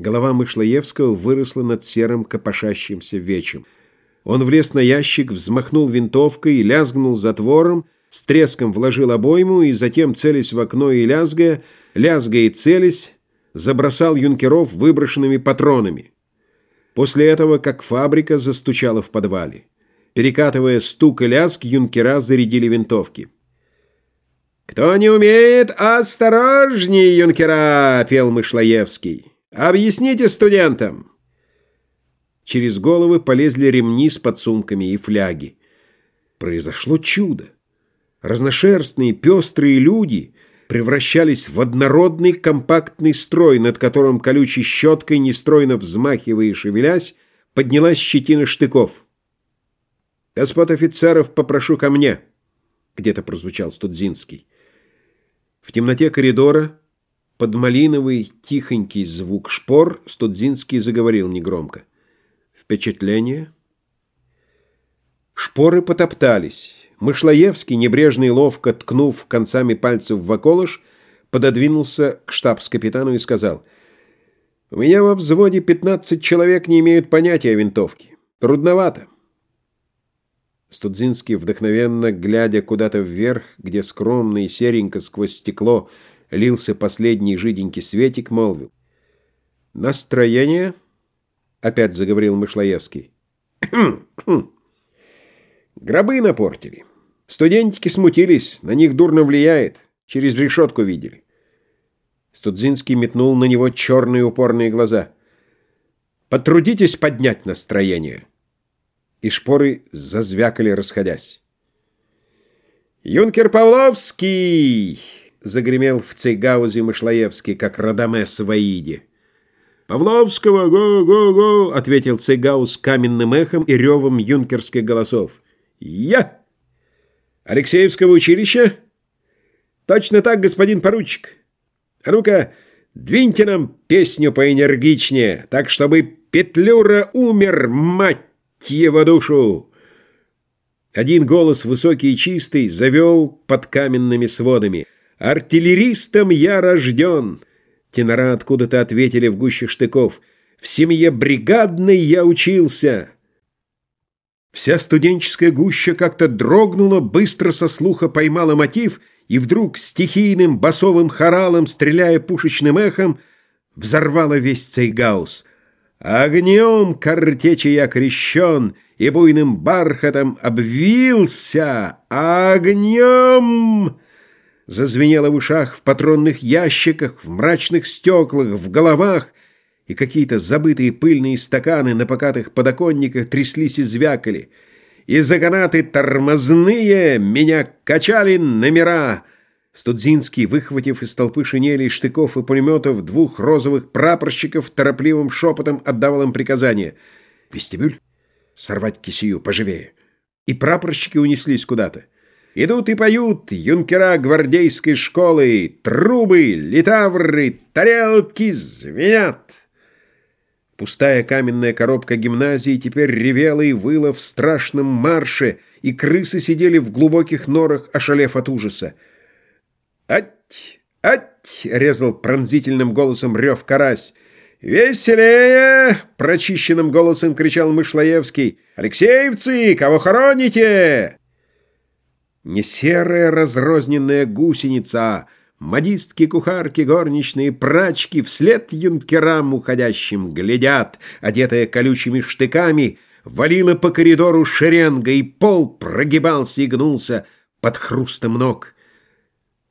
Голова Мышлоевского выросла над серым копошащимся вечем. Он влез на ящик, взмахнул винтовкой, лязгнул затвором, с треском вложил обойму и затем, целясь в окно и лязгая, лязгая и целясь, забросал юнкеров выброшенными патронами. После этого, как фабрика, застучала в подвале. Перекатывая стук и лязг, юнкера зарядили винтовки. «Кто не умеет, осторожней, юнкера!» — пел Мышлоевский. «Объясните студентам!» Через головы полезли ремни с подсумками и фляги. Произошло чудо. Разношерстные, пестрые люди превращались в однородный компактный строй, над которым колючей щеткой, нестройно взмахивая и шевелясь, поднялась щетина штыков. «Господ офицеров попрошу ко мне!» — где-то прозвучал Студзинский. В темноте коридора, под малиновый тихонький звук шпор, Студзинский заговорил негромко. «Впечатление?» Шпоры потоптались. Мышлоевский, небрежно и ловко ткнув концами пальцев в околыш, пододвинулся к штабс-капитану и сказал, «У меня во взводе 15 человек не имеют понятия о винтовке. Трудновато». Студзинский, вдохновенно глядя куда-то вверх, где скромно и серенько сквозь стекло лился последний жиденький светик, молвил. «Настроение?» — опять заговорил Мышлоевский. «Гробы напортили». Студентики смутились, на них дурно влияет. Через решетку видели. Студзинский метнул на него черные упорные глаза. «Потрудитесь поднять настроение!» И шпоры зазвякали, расходясь. «Юнкер Павловский!» — загремел в цейгаузе Мышлоевский, как Радамес в Аиде. «Павловского! Го-го-го!» — ответил цейгаус каменным эхом и ревом юнкерских голосов. «Я!» Алексеевского училища? Точно так, господин поручик. А ну-ка, двиньте нам песню поэнергичнее, так, чтобы Петлюра умер, мать его душу. Один голос, высокий и чистый, завел под каменными сводами. «Артиллеристом я рожден!» Тенора откуда-то ответили в гуще штыков. «В семье бригадной я учился!» Вся студенческая гуща как-то дрогнула, быстро со слуха поймала мотив и вдруг стихийным басовым хоралом, стреляя пушечным эхом, взорвала весь цейгаус. Огнем картечи я крещен и буйным бархатом обвился. Огнем! Зазвенело в ушах, в патронных ящиках, в мрачных стеклах, в головах — и какие-то забытые пыльные стаканы на покатых подоконниках тряслись и звякали. Из-за канаты тормозные меня качали номера. Студзинский, выхватив из толпы шинелей, штыков и пулеметов двух розовых прапорщиков, торопливым шепотом отдавал им приказание. «Вестибюль? Сорвать кисию поживее!» И прапорщики унеслись куда-то. Идут и поют юнкера гвардейской школы, трубы, литавры, тарелки звенят. Пустая каменная коробка гимназии теперь ревела и выла в страшном марше, и крысы сидели в глубоких норах, ошалев от ужаса. «Ать! Ать!» — резал пронзительным голосом рев карась. «Веселее!» — прочищенным голосом кричал Мышлоевский. «Алексеевцы, кого хороните?» Не серая разрозненная гусеница — Модистки, кухарки, горничные, прачки вслед юнкерам уходящим глядят, одетая колючими штыками, валила по коридору шеренга, и пол прогибался и гнулся под хрустом ног.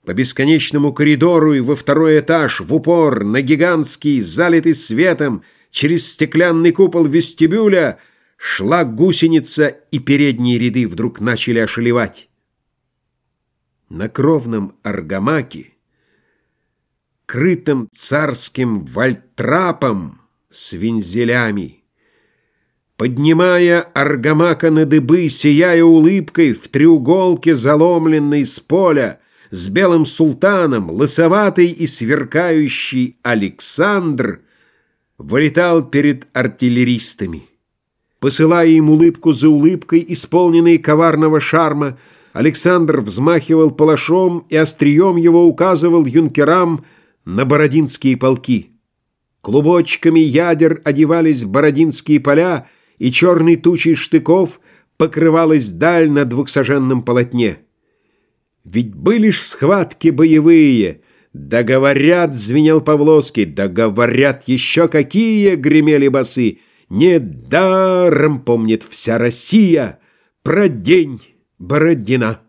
По бесконечному коридору и во второй этаж, в упор, на гигантский, залитый светом, через стеклянный купол вестибюля, шла гусеница, и передние ряды вдруг начали ошелевать. На кровном аргамаке крытым царским вальтрапом с вензелями. Поднимая аргамака на дыбы, сияя улыбкой в треуголке, заломленной с поля, с белым султаном, лысоватый и сверкающий Александр вылетал перед артиллеристами. Посылая им улыбку за улыбкой, исполненной коварного шарма, Александр взмахивал палашом и острием его указывал юнкерам — на бородинские полки. Клубочками ядер одевались бородинские поля, И черной тучей штыков покрывалась даль на двухсаженном полотне. Ведь были ж схватки боевые, да говорят, звенел Павловский, да говорят еще какие гремели басы. Недаром помнит вся Россия про день Бородина.